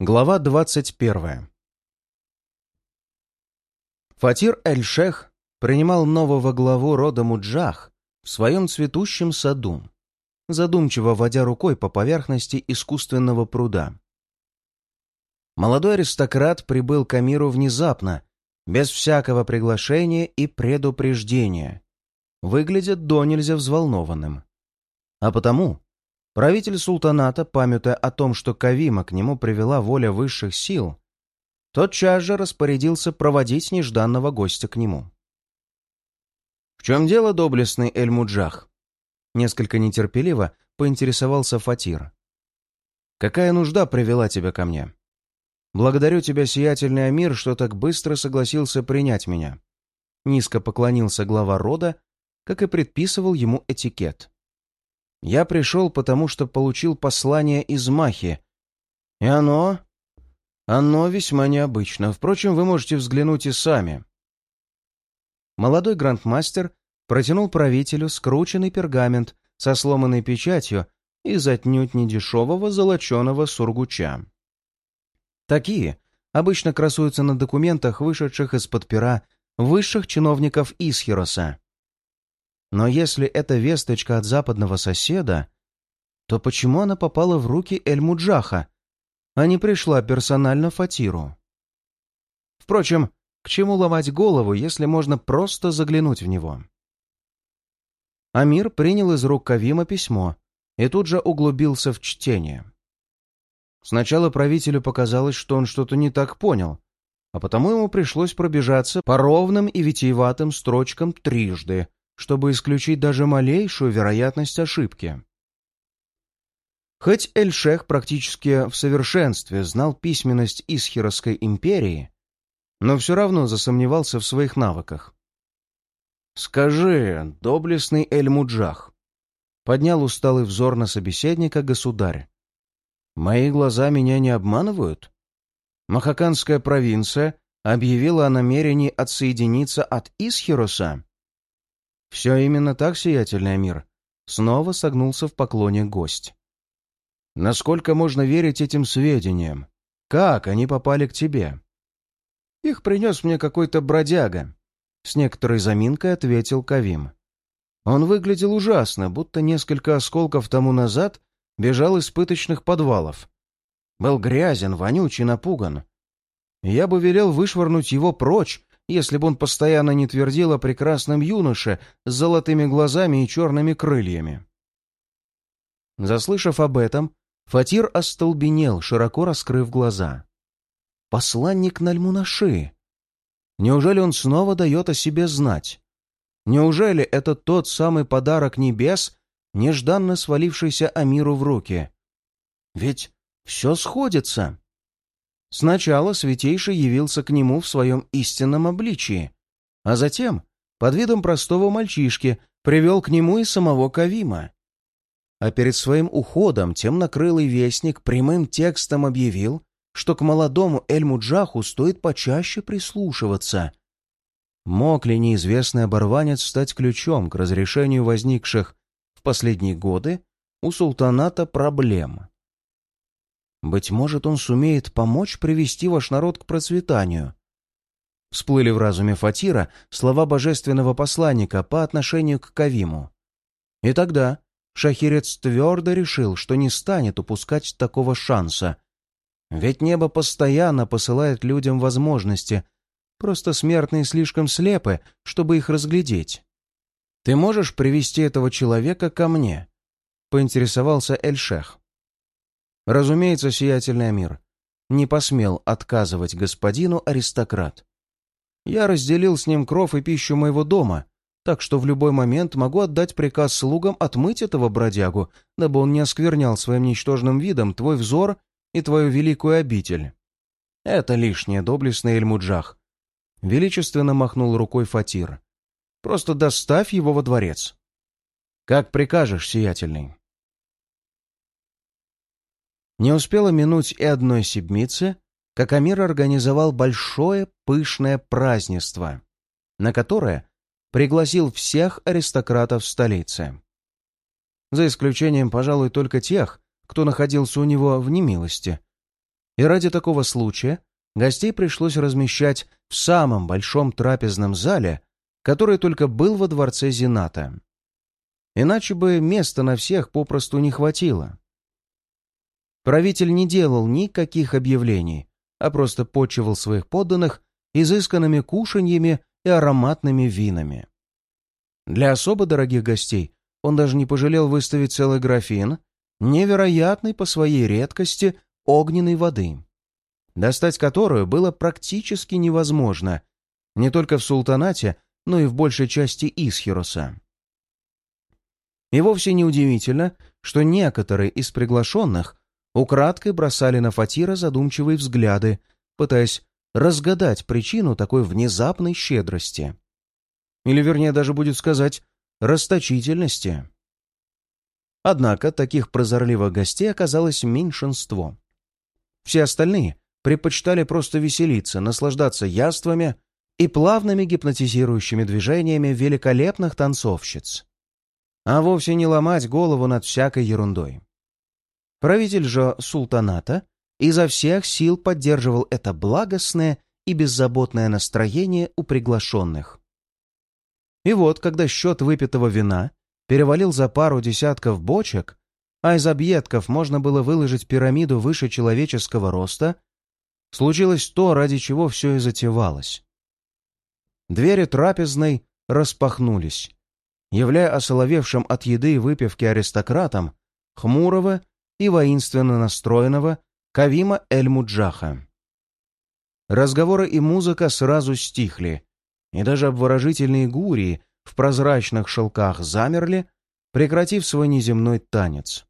Глава 21 Фатир Эль-Шех принимал нового главу рода Муджах в своем цветущем саду, задумчиво водя рукой по поверхности искусственного пруда. Молодой аристократ прибыл к Амиру внезапно, без всякого приглашения и предупреждения. Выглядит до нельзя взволнованным. А потому правитель султаната, памятуя о том, что Кавима к нему привела воля высших сил, тотчас же распорядился проводить нежданного гостя к нему. «В чем дело, доблестный Эль-Муджах?» Несколько нетерпеливо поинтересовался Фатир. «Какая нужда привела тебя ко мне?» «Благодарю тебя, сиятельный Амир, что так быстро согласился принять меня». Низко поклонился глава рода, как и предписывал ему этикет. «Я пришел, потому что получил послание из Махи, и оно... оно весьма необычно. Впрочем, вы можете взглянуть и сами». Молодой грандмастер протянул правителю скрученный пергамент со сломанной печатью из отнюдь недешевого золоченого сургуча. Такие обычно красуются на документах, вышедших из-под пера высших чиновников Исхироса. Но если это весточка от западного соседа, то почему она попала в руки Эль-Муджаха, а не пришла персонально Фатиру? Впрочем, к чему ломать голову, если можно просто заглянуть в него? Амир принял из рук Кавима письмо и тут же углубился в чтение. Сначала правителю показалось, что он что-то не так понял, а потому ему пришлось пробежаться по ровным и витиеватым строчкам трижды, чтобы исключить даже малейшую вероятность ошибки. Хоть Эль-Шех практически в совершенстве знал письменность Исхиросской империи, но все равно засомневался в своих навыках. «Скажи, доблестный Эль-Муджах», — поднял усталый взор на собеседника государь, Мои глаза меня не обманывают? Махаканская провинция объявила о намерении отсоединиться от Исхироса? Все именно так, сиятельный мир. Снова согнулся в поклоне гость. Насколько можно верить этим сведениям? Как они попали к тебе? Их принес мне какой-то бродяга. С некоторой заминкой ответил Кавим. Он выглядел ужасно, будто несколько осколков тому назад бежал из пыточных подвалов. Был грязен, вонючий, напуган. Я бы велел вышвырнуть его прочь, если бы он постоянно не твердил о прекрасном юноше с золотыми глазами и черными крыльями. Заслышав об этом, Фатир остолбенел, широко раскрыв глаза. «Посланник Нальмунаши! Неужели он снова дает о себе знать? Неужели это тот самый подарок небес, нежданно свалившийся Амиру в руки. Ведь все сходится. Сначала Святейший явился к нему в своем истинном обличии, а затем, под видом простого мальчишки, привел к нему и самого Кавима. А перед своим уходом темнокрылый вестник прямым текстом объявил, что к молодому Эль-Муджаху стоит почаще прислушиваться. Мог ли неизвестный оборванец стать ключом к разрешению возникших в последние годы у султаната проблема. Быть может, он сумеет помочь привести ваш народ к процветанию. Всплыли в разуме Фатира слова божественного посланника по отношению к Кавиму. И тогда шахирец твердо решил, что не станет упускать такого шанса. Ведь небо постоянно посылает людям возможности, просто смертные слишком слепы, чтобы их разглядеть. «Ты можешь привести этого человека ко мне?» — поинтересовался Эльшех. Разумеется, сиятельный Амир не посмел отказывать господину аристократ. Я разделил с ним кров и пищу моего дома, так что в любой момент могу отдать приказ слугам отмыть этого бродягу, дабы он не осквернял своим ничтожным видом твой взор и твою великую обитель. Это лишнее, доблестный Эльмуджах. Величественно махнул рукой Фатир. Просто доставь его во дворец. Как прикажешь, сиятельный. Не успела минуть и одной сибмицы, как Амир организовал большое пышное празднество, на которое пригласил всех аристократов столицы. За исключением, пожалуй, только тех, кто находился у него в немилости. И ради такого случая гостей пришлось размещать в самом большом трапезном зале, который только был во дворце Зената. Иначе бы места на всех попросту не хватило. Правитель не делал никаких объявлений, а просто почивал своих подданных изысканными кушаньями и ароматными винами. Для особо дорогих гостей он даже не пожалел выставить целый графин невероятной по своей редкости огненной воды, достать которую было практически невозможно не только в султанате, но и в большей части Исхироса. И вовсе не удивительно, что некоторые из приглашенных украдкой бросали на Фатира задумчивые взгляды, пытаясь разгадать причину такой внезапной щедрости. Или, вернее, даже будет сказать, расточительности. Однако таких прозорливых гостей оказалось меньшинство. Все остальные предпочитали просто веселиться, наслаждаться яствами и плавными гипнотизирующими движениями великолепных танцовщиц, а вовсе не ломать голову над всякой ерундой. Правитель же султаната изо всех сил поддерживал это благостное и беззаботное настроение у приглашенных. И вот, когда счет выпитого вина перевалил за пару десятков бочек, а из объедков можно было выложить пирамиду выше человеческого роста, случилось то, ради чего все и затевалось. Двери трапезной распахнулись, являя осоловевшим от еды и выпивки аристократам хмурого и воинственно настроенного Кавима Эль-Муджаха. Разговоры и музыка сразу стихли, и даже обворожительные гурии в прозрачных шелках замерли, прекратив свой неземной танец.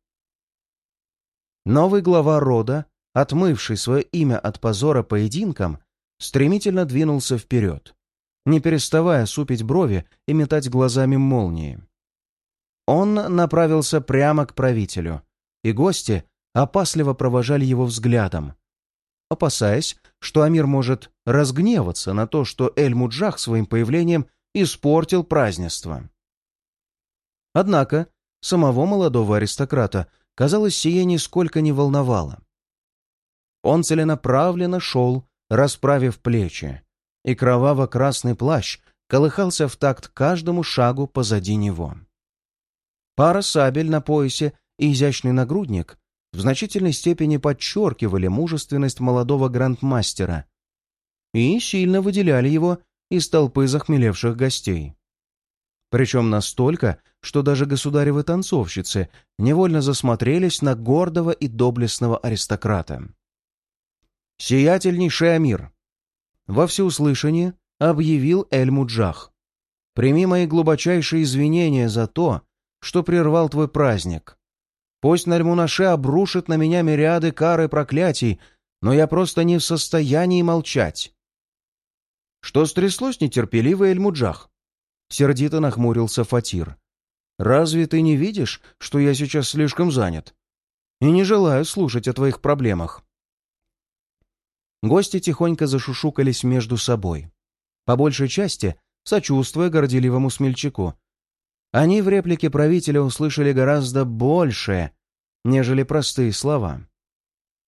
Новый глава рода, отмывший свое имя от позора поединком, стремительно двинулся вперед, не переставая супить брови и метать глазами молнии. Он направился прямо к правителю, и гости опасливо провожали его взглядом, опасаясь, что Амир может разгневаться на то, что Эль-Муджах своим появлением испортил празднество. Однако самого молодого аристократа, казалось, сие нисколько не волновало. Он целенаправленно шел, расправив плечи, и кроваво-красный плащ колыхался в такт каждому шагу позади него. Пара сабель на поясе и изящный нагрудник в значительной степени подчеркивали мужественность молодого грандмастера и сильно выделяли его из толпы захмелевших гостей. Причем настолько, что даже государевы танцовщицы невольно засмотрелись на гордого и доблестного аристократа. «Сиятельнейший Амир!» Во всеуслышание объявил Эль-Муджах. «Прими мои глубочайшие извинения за то, что прервал твой праздник. Пусть Нальмунаше обрушит на меня мириады кар и проклятий, но я просто не в состоянии молчать. Что стряслось, нетерпеливый Эльмуджах? Сердито нахмурился Фатир. Разве ты не видишь, что я сейчас слишком занят? И не желаю слушать о твоих проблемах. Гости тихонько зашушукались между собой. По большей части, сочувствуя горделивому смельчаку, они в реплике правителя услышали гораздо больше, нежели простые слова.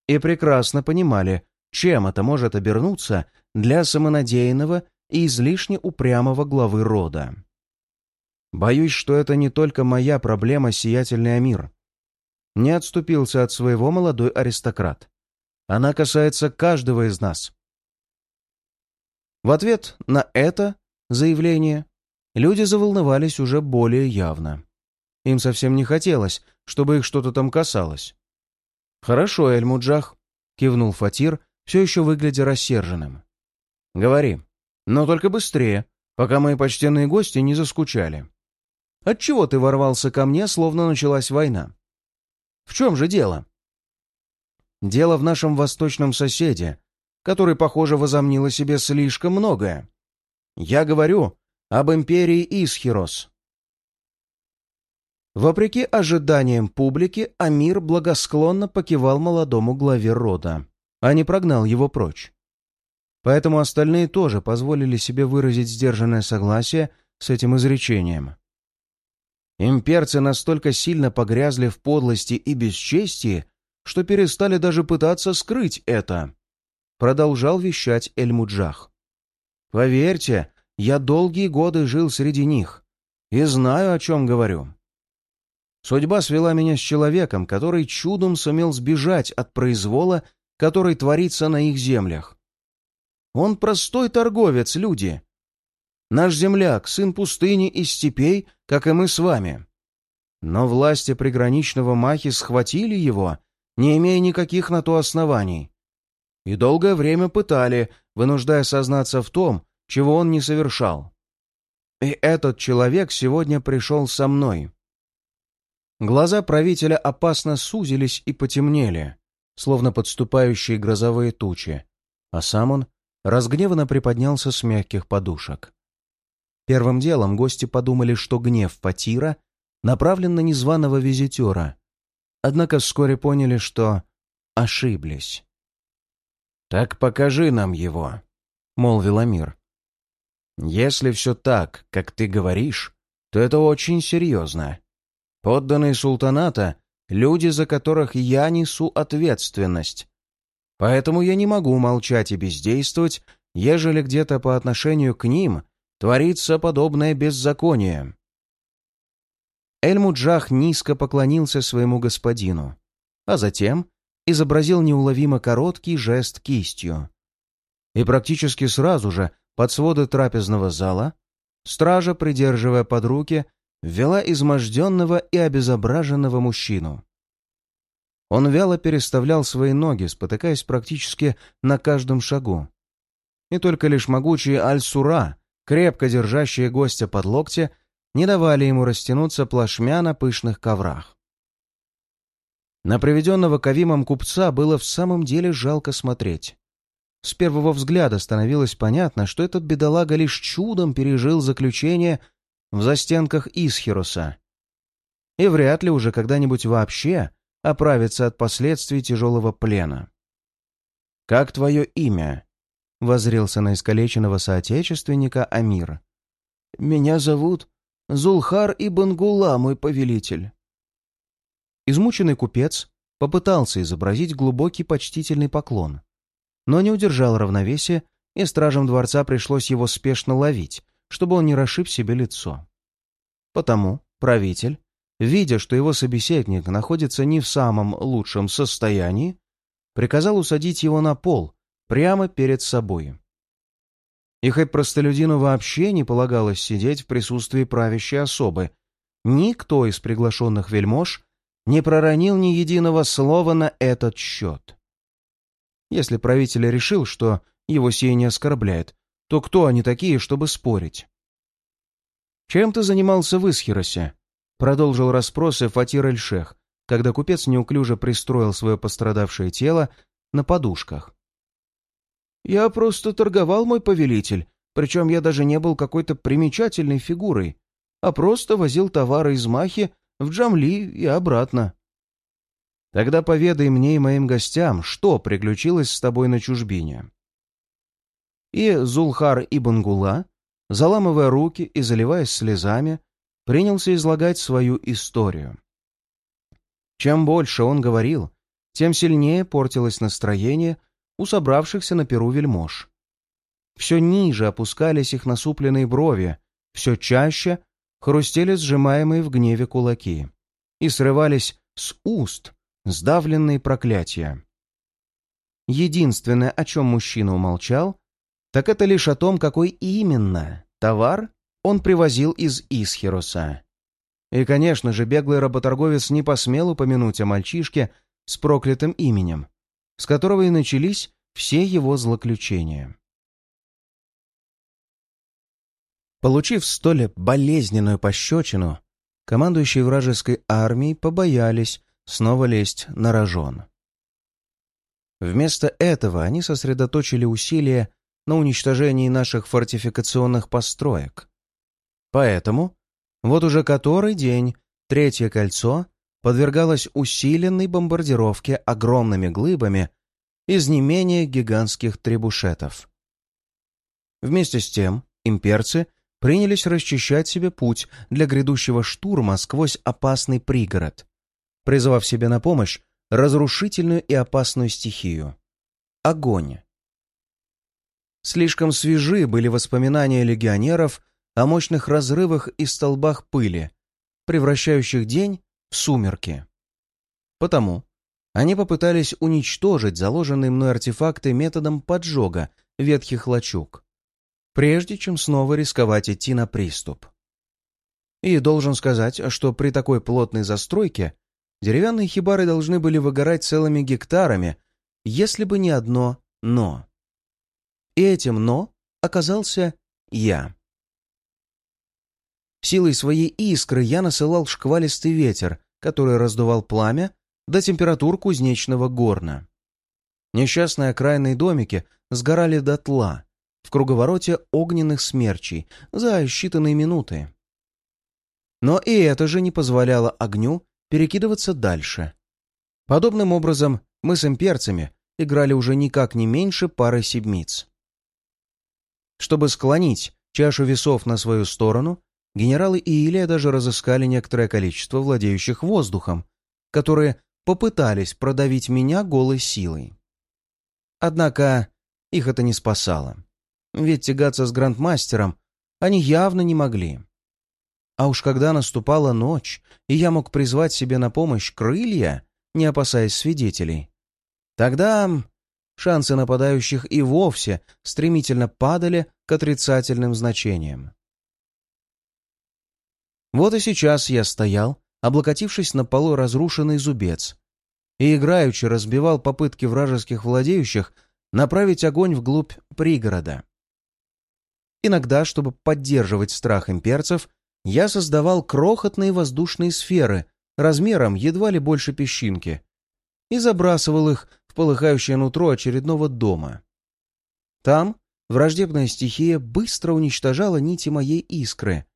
И прекрасно понимали, чем это может обернуться для самонадеянного и излишне упрямого главы рода. Боюсь, что это не только моя проблема, сиятельный Амир. Не отступился от своего молодой аристократ. Она касается каждого из нас. В ответ на это заявление люди заволновались уже более явно. Им совсем не хотелось, чтобы их что-то там касалось. «Хорошо, Эльмуджах», — кивнул Фатир, все еще выглядя рассерженным. «Говори, но только быстрее, пока мои почтенные гости не заскучали. Отчего ты ворвался ко мне, словно началась война? В чем же дело?» «Дело в нашем восточном соседе, который, похоже, возомнил о себе слишком многое. Я говорю об империи Исхирос. Вопреки ожиданиям публики, Амир благосклонно покивал молодому главе рода, а не прогнал его прочь. Поэтому остальные тоже позволили себе выразить сдержанное согласие с этим изречением. Имперцы настолько сильно погрязли в подлости и бесчестии, что перестали даже пытаться скрыть это. Продолжал вещать Эльмуджах. Поверьте, я долгие годы жил среди них и знаю, о чем говорю. Судьба свела меня с человеком, который чудом сумел сбежать от произвола, который творится на их землях. Он простой торговец, люди. Наш земляк, сын пустыни и степей, как и мы с вами. Но власти приграничного Махи схватили его, не имея никаких на то оснований. И долгое время пытали, вынуждая сознаться в том, чего он не совершал. И этот человек сегодня пришел со мной. Глаза правителя опасно сузились и потемнели, словно подступающие грозовые тучи, а сам он разгневанно приподнялся с мягких подушек. Первым делом гости подумали, что гнев Патира направлен на незваного визитера, однако вскоре поняли, что ошиблись. «Так покажи нам его», — молвил Амир. «Если все так, как ты говоришь, то это очень серьезно. Подданные султаната — люди, за которых я несу ответственность. Поэтому я не могу молчать и бездействовать, ежели где-то по отношению к ним творится подобное беззаконие». Эльмуджах низко поклонился своему господину, а затем изобразил неуловимо короткий жест кистью. И практически сразу же под своды трапезного зала стража, придерживая под руки, ввела изможденного и обезображенного мужчину. Он вяло переставлял свои ноги, спотыкаясь практически на каждом шагу. И только лишь могучие аль-сура, крепко держащие гостя под локти, не давали ему растянуться плашмя на пышных коврах. На приведенного Кавимом купца было в самом деле жалко смотреть. С первого взгляда становилось понятно, что этот бедолага лишь чудом пережил заключение в застенках Исхируса. И вряд ли уже когда-нибудь вообще оправится от последствий тяжелого плена. «Как твое имя?» — возрился на искалеченного соотечественника Амир. «Меня зовут Зулхар и Бангула, мой повелитель». Измученный купец попытался изобразить глубокий почтительный поклон, но не удержал равновесия, и стражам дворца пришлось его спешно ловить, чтобы он не расшиб себе лицо. Потому правитель, видя, что его собеседник находится не в самом лучшем состоянии, приказал усадить его на пол, прямо перед собой. И хоть простолюдину вообще не полагалось сидеть в присутствии правящей особы, никто из приглашенных вельмож не проронил ни единого слова на этот счет. Если правитель решил, что его сие не оскорбляет, то кто они такие, чтобы спорить? «Чем ты занимался в Исхиросе?» — продолжил расспросы Фатир Эль-Шех, когда купец неуклюже пристроил свое пострадавшее тело на подушках. «Я просто торговал, мой повелитель, причем я даже не был какой-то примечательной фигурой, а просто возил товары из Махи в Джамли и обратно». «Тогда поведай мне и моим гостям, что приключилось с тобой на чужбине». И Зулхар Ибн Гула, заламывая руки и заливаясь слезами, принялся излагать свою историю. Чем больше он говорил, тем сильнее портилось настроение у собравшихся на перу вельмож. Все ниже опускались их насупленные брови, все чаще хрустели сжимаемые в гневе кулаки и срывались с уст сдавленные проклятия. Единственное, о чем мужчина умолчал, так это лишь о том, какой именно товар он привозил из Исхироса. И, конечно же, беглый работорговец не посмел упомянуть о мальчишке с проклятым именем, с которого и начались все его злоключения. Получив столь болезненную пощечину, командующие вражеской армией побоялись снова лезть на рожон. Вместо этого они сосредоточили усилия на уничтожении наших фортификационных построек. Поэтому вот уже который день Третье кольцо подвергалась усиленной бомбардировке огромными глыбами из не менее гигантских требушетов. Вместе с тем имперцы принялись расчищать себе путь для грядущего штурма сквозь опасный пригород, призвав себе на помощь разрушительную и опасную стихию — огонь. Слишком свежи были воспоминания легионеров о мощных разрывах и столбах пыли, превращающих день в сумерки. Потому они попытались уничтожить заложенные мной артефакты методом поджога ветхих лачуг, прежде чем снова рисковать идти на приступ. И должен сказать, что при такой плотной застройке деревянные хибары должны были выгорать целыми гектарами, если бы не одно «но». И этим «но» оказался я. Силой своей искры я насылал шквалистый ветер, который раздувал пламя до температур кузнечного горна. Несчастные окраинные домики сгорали дотла в круговороте огненных смерчей за считанные минуты. Но и это же не позволяло огню перекидываться дальше. Подобным образом мы с имперцами играли уже никак не меньше пары седмиц. Чтобы склонить чашу весов на свою сторону, генералы Иилия даже разыскали некоторое количество владеющих воздухом, которые попытались продавить меня голой силой. Однако их это не спасало. Ведь тягаться с грандмастером они явно не могли. А уж когда наступала ночь, и я мог призвать себе на помощь крылья, не опасаясь свидетелей, тогда шансы нападающих и вовсе стремительно падали к отрицательным значениям. Вот и сейчас я стоял, облокотившись на полу разрушенный зубец, и играючи разбивал попытки вражеских владеющих направить огонь вглубь пригорода. Иногда, чтобы поддерживать страх имперцев, я создавал крохотные воздушные сферы размером едва ли больше песчинки и забрасывал их в полыхающее нутро очередного дома. Там враждебная стихия быстро уничтожала нити моей искры,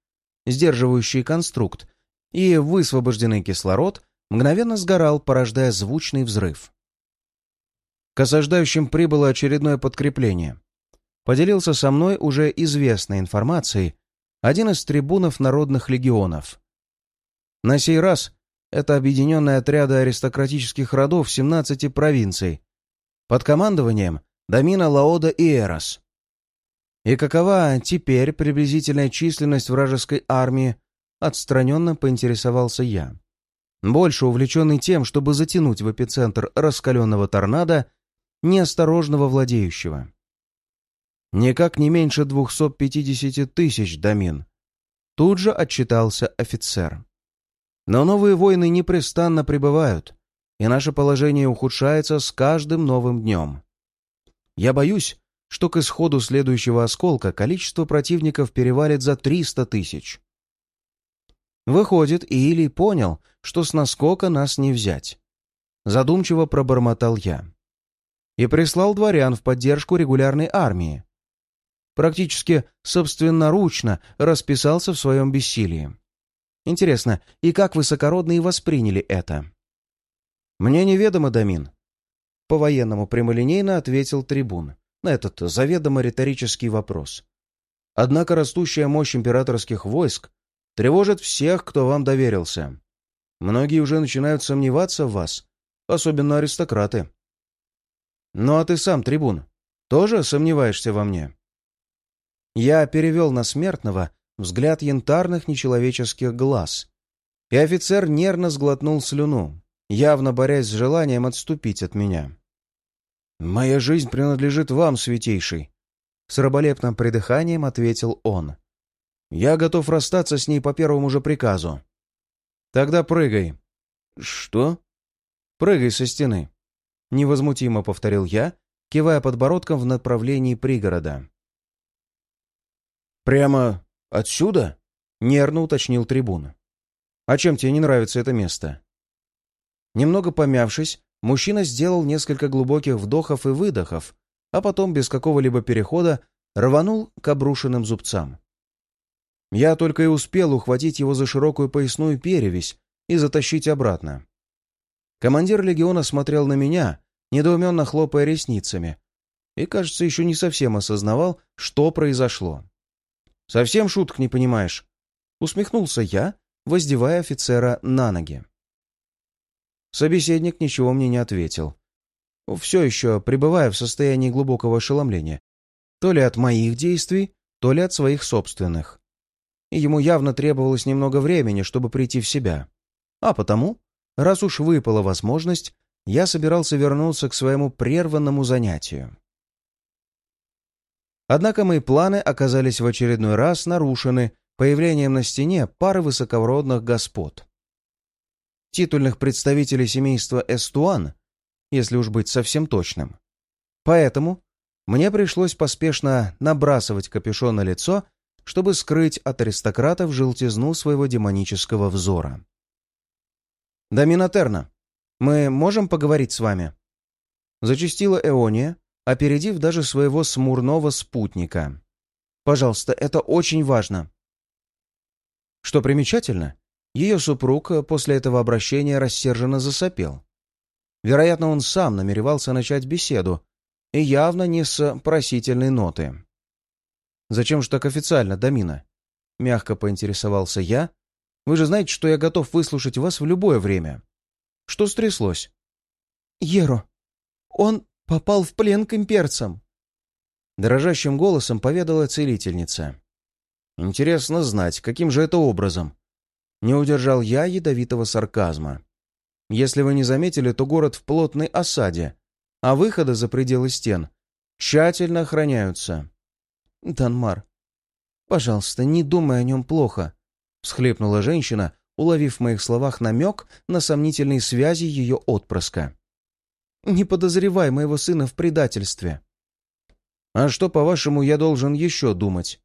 сдерживающие конструкт, и высвобожденный кислород мгновенно сгорал, порождая звучный взрыв. К осаждающим прибыло очередное подкрепление. Поделился со мной уже известной информацией один из трибунов народных легионов. На сей раз это объединенные отряды аристократических родов 17 провинций под командованием Дамина Лаода и Эрос. И какова теперь приблизительная численность вражеской армии, отстраненно поинтересовался я. Больше увлеченный тем, чтобы затянуть в эпицентр раскаленного торнадо неосторожного владеющего. Никак не меньше 250 тысяч домин. Тут же отчитался офицер. Но новые войны непрестанно прибывают, и наше положение ухудшается с каждым новым днем. Я боюсь, что к исходу следующего осколка количество противников перевалит за 300 тысяч. Выходит, Иилий понял, что с наскока нас не взять. Задумчиво пробормотал я. И прислал дворян в поддержку регулярной армии, практически собственноручно расписался в своем бессилии. Интересно, и как высокородные восприняли это? «Мне неведомо, Дамин», — по-военному прямолинейно ответил трибун на этот заведомо риторический вопрос. «Однако растущая мощь императорских войск тревожит всех, кто вам доверился. Многие уже начинают сомневаться в вас, особенно аристократы». «Ну а ты сам, трибун, тоже сомневаешься во мне?» Я перевел на смертного взгляд янтарных нечеловеческих глаз, и офицер нервно сглотнул слюну, явно борясь с желанием отступить от меня. «Моя жизнь принадлежит вам, святейший», — с раболепным придыханием ответил он. «Я готов расстаться с ней по первому же приказу». «Тогда прыгай». «Что?» «Прыгай со стены», — невозмутимо повторил я, кивая подбородком в направлении пригорода. «Прямо отсюда?» — нервно уточнил трибун. «А чем тебе не нравится это место?» Немного помявшись, мужчина сделал несколько глубоких вдохов и выдохов, а потом без какого-либо перехода рванул к обрушенным зубцам. Я только и успел ухватить его за широкую поясную перевязь и затащить обратно. Командир легиона смотрел на меня, недоуменно хлопая ресницами, и, кажется, еще не совсем осознавал, что произошло. Совсем шуток не понимаешь?» Усмехнулся я, воздевая офицера на ноги. Собеседник ничего мне не ответил. Все еще пребывая в состоянии глубокого ошеломления. То ли от моих действий, то ли от своих собственных. Ему явно требовалось немного времени, чтобы прийти в себя. А потому, раз уж выпала возможность, я собирался вернуться к своему прерванному занятию. Однако мои планы оказались в очередной раз нарушены появлением на стене пары высокородных господ. Титульных представителей семейства Эстуан, если уж быть совсем точным. Поэтому мне пришлось поспешно набрасывать капюшон на лицо, чтобы скрыть от аристократов желтизну своего демонического взора. «Доминотерна, мы можем поговорить с вами?» Зачастила Эония, опередив даже своего смурного спутника. «Пожалуйста, это очень важно». Что примечательно, ее супруг после этого обращения рассерженно засопел. Вероятно, он сам намеревался начать беседу, и явно не с просительной ноты. «Зачем же так официально, Дамина?» — мягко поинтересовался я. «Вы же знаете, что я готов выслушать вас в любое время. Что стряслось?» «Еро, он попал в плен к имперцам!» Дрожащим голосом поведала целительница. «Интересно знать, каким же это образом?» Не удержал я ядовитого сарказма. «Если вы не заметили, то город в плотной осаде, а выходы за пределы стен тщательно охраняются». «Данмар, пожалуйста, не думай о нем плохо», — всхлепнула женщина, уловив в моих словах намек на сомнительные связи ее отпрыска. Не подозревай моего сына в предательстве. А что, по-вашему, я должен еще думать?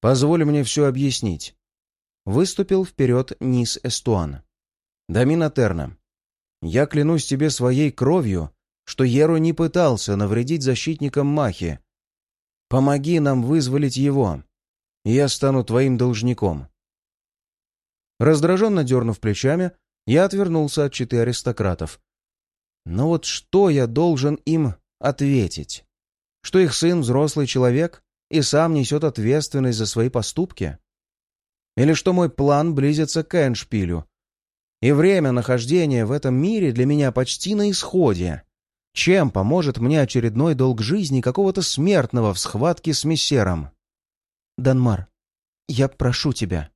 Позволь мне все объяснить. Выступил вперед Низ Эстуан. Дамина Терна, я клянусь тебе своей кровью, что Еру не пытался навредить защитникам Махи. Помоги нам вызволить его, и я стану твоим должником. Раздраженно дернув плечами, я отвернулся от читы аристократов, но вот что я должен им ответить? Что их сын взрослый человек и сам несет ответственность за свои поступки? Или что мой план близится к Эншпилю? И время нахождения в этом мире для меня почти на исходе. Чем поможет мне очередной долг жизни какого-то смертного в схватке с мессером? Данмар, я прошу тебя.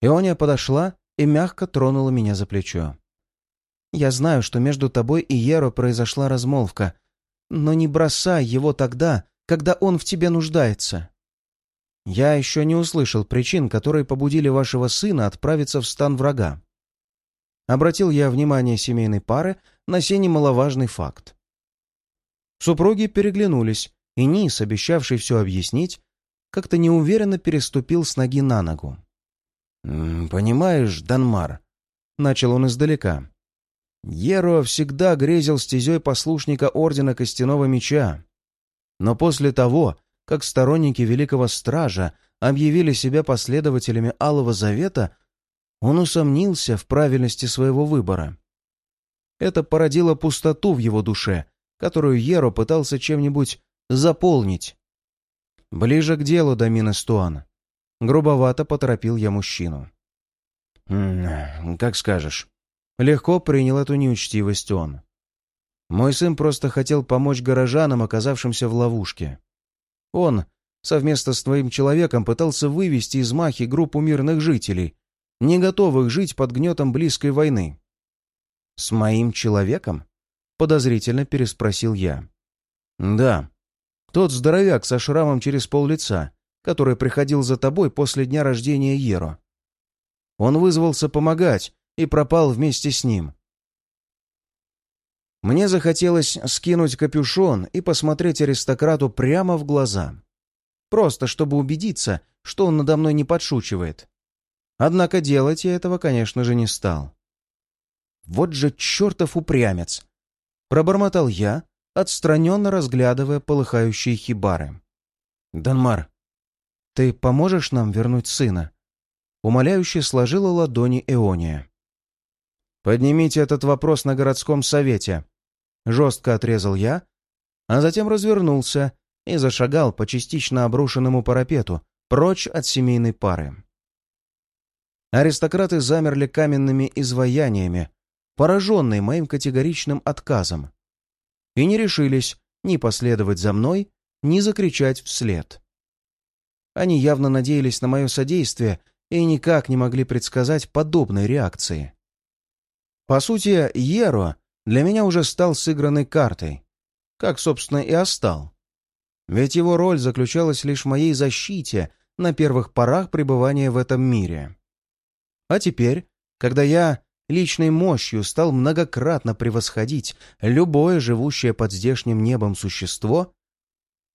Иония подошла и мягко тронула меня за плечо. Я знаю, что между тобой и Еро произошла размолвка, но не бросай его тогда, когда он в тебе нуждается. Я еще не услышал причин, которые побудили вашего сына отправиться в стан врага. Обратил я внимание семейной пары на сей немаловажный факт. Супруги переглянулись, и Низ, обещавший все объяснить, как-то неуверенно переступил с ноги на ногу. «Понимаешь, Данмар», — начал он издалека, Еро всегда грезил стезей послушника Ордена Костяного Меча. Но после того, как сторонники Великого Стража объявили себя последователями Алого Завета, он усомнился в правильности своего выбора. Это породило пустоту в его душе, которую Еро пытался чем-нибудь заполнить. Ближе к делу, Дамина Стуан. Грубовато поторопил я мужчину. «Как скажешь». Легко принял эту неучтивость он. Мой сын просто хотел помочь горожанам, оказавшимся в ловушке. Он совместно с твоим человеком пытался вывести из Махи группу мирных жителей, не готовых жить под гнетом близкой войны. «С моим человеком?» — подозрительно переспросил я. «Да. Тот здоровяк со шрамом через пол лица, который приходил за тобой после дня рождения Еро. Он вызвался помогать, и пропал вместе с ним. Мне захотелось скинуть капюшон и посмотреть аристократу прямо в глаза. Просто чтобы убедиться, что он надо мной не подшучивает. Однако делать я этого, конечно же, не стал. «Вот же чертов упрямец!» — пробормотал я, отстраненно разглядывая полыхающие хибары. «Данмар, ты поможешь нам вернуть сына?» Умоляюще сложила ладони Эония. «Поднимите этот вопрос на городском совете», — жестко отрезал я, а затем развернулся и зашагал по частично обрушенному парапету прочь от семейной пары. Аристократы замерли каменными изваяниями, пораженные моим категоричным отказом, и не решились ни последовать за мной, ни закричать вслед. Они явно надеялись на мое содействие и никак не могли предсказать подобной реакции. По сути, Еро для меня уже стал сыгранной картой, как, собственно, и остал. Ведь его роль заключалась лишь в моей защите на первых порах пребывания в этом мире. А теперь, когда я личной мощью стал многократно превосходить любое живущее под здешним небом существо,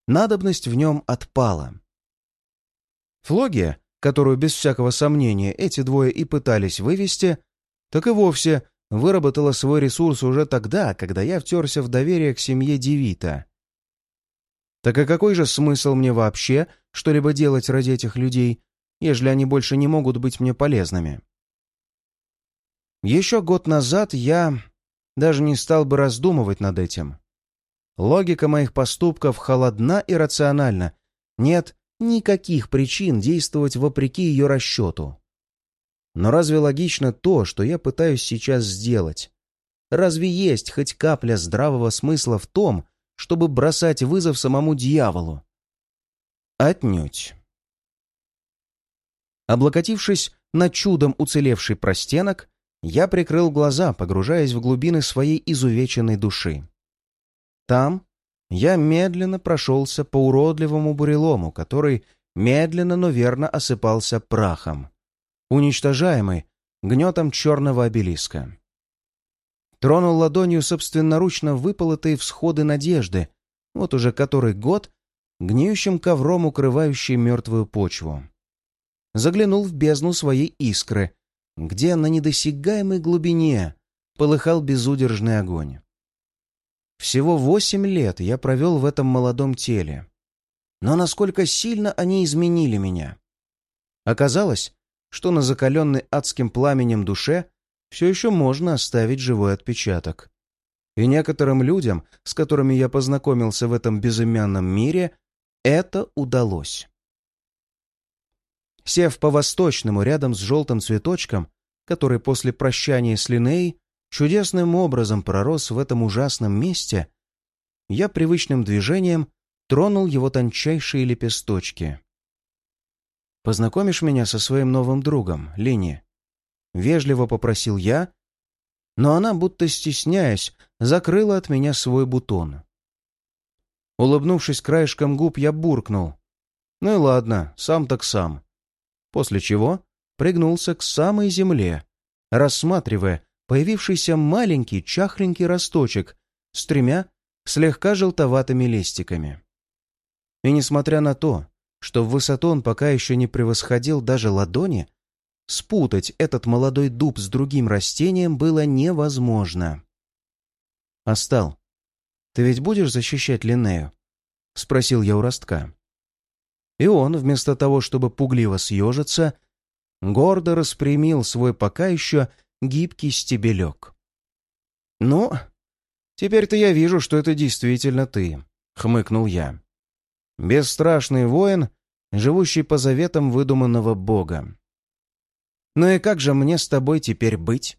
надобность в нем отпала. Флогия, которую без всякого сомнения эти двое и пытались вывести, так и вовсе выработала свой ресурс уже тогда, когда я втерся в доверие к семье Девита. Так и какой же смысл мне вообще что-либо делать ради этих людей, ежели они больше не могут быть мне полезными? Еще год назад я даже не стал бы раздумывать над этим. Логика моих поступков холодна и рациональна. Нет никаких причин действовать вопреки ее расчету. Но разве логично то, что я пытаюсь сейчас сделать? Разве есть хоть капля здравого смысла в том, чтобы бросать вызов самому дьяволу? Отнюдь. Облокотившись на чудом уцелевший простенок, я прикрыл глаза, погружаясь в глубины своей изувеченной души. Там я медленно прошелся по уродливому бурелому, который медленно, но верно осыпался прахом, уничтожаемый гнетом черного обелиска. Тронул ладонью собственноручно выполотые всходы надежды, вот уже который год, гниющим ковром укрывающий мертвую почву. Заглянул в бездну своей искры, где на недосягаемой глубине полыхал безудержный огонь. Всего восемь лет я провел в этом молодом теле. Но насколько сильно они изменили меня. Оказалось, что на закаленной адским пламенем душе все еще можно оставить живой отпечаток. И некоторым людям, с которыми я познакомился в этом безымянном мире, это удалось. Сев по-восточному рядом с желтым цветочком, который после прощания с Линей чудесным образом пророс в этом ужасном месте, я привычным движением тронул его тончайшие лепесточки. «Познакомишь меня со своим новым другом, Лини?» Вежливо попросил я, но она, будто стесняясь, закрыла от меня свой бутон. Улыбнувшись краешком губ, я буркнул. «Ну и ладно, сам так сам после чего пригнулся к самой земле, рассматривая появившийся маленький чахленький росточек с тремя слегка желтоватыми листиками. И несмотря на то, что в высоту он пока еще не превосходил даже ладони, спутать этот молодой дуб с другим растением было невозможно. «Остал, ты ведь будешь защищать Линнею?» — спросил я у ростка. И он, вместо того, чтобы пугливо съежиться, гордо распрямил свой пока еще гибкий стебелек. «Ну, теперь-то я вижу, что это действительно ты», — хмыкнул я. «Бесстрашный воин, живущий по заветам выдуманного бога. Ну и как же мне с тобой теперь быть?»